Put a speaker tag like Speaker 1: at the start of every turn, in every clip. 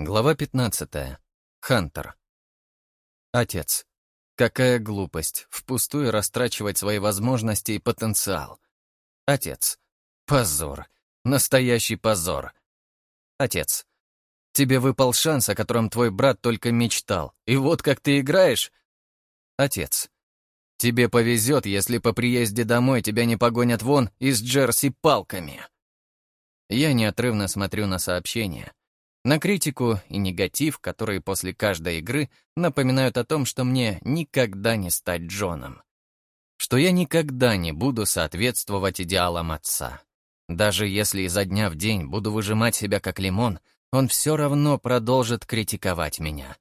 Speaker 1: Глава 15. Хантер. Отец. Какая глупость, впустую растрачивать свои возможности и потенциал. Отец. Позор. Настоящий позор. Отец. Тебе выпал шанс, о котором твой брат только мечтал. И вот как ты играешь. Отец. Тебе повезет, если по приезде домой тебя не погонят вон из Джерси палками. Я неотрывно смотрю на сообщения на критику и негатив, которые после каждой игры напоминают о том, что мне никогда не стать Джоном. Что я никогда не буду соответствовать идеалам отца. Даже если изо дня в день буду выжимать себя как лимон, он все равно продолжит критиковать меня.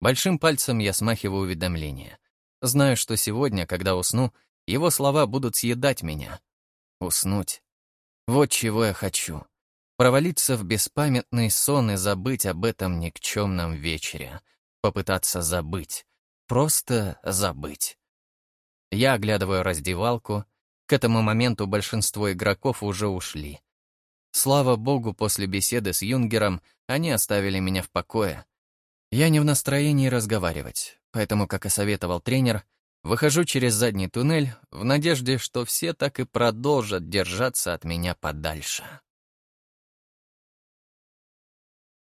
Speaker 1: Большим пальцем я смахиваю уведомления. Знаю, что сегодня, когда усну, его слова будут съедать меня. Уснуть. Вот чего я хочу провалиться в беспамятный сон и забыть об этом никчемном вечере. Попытаться забыть. Просто забыть. Я оглядываю раздевалку. К этому моменту большинство игроков уже ушли. Слава богу, после беседы с Юнгером они оставили меня в покое. Я не в настроении разговаривать, поэтому, как и советовал тренер, выхожу через задний туннель в надежде, что все так и продолжат держаться от меня подальше.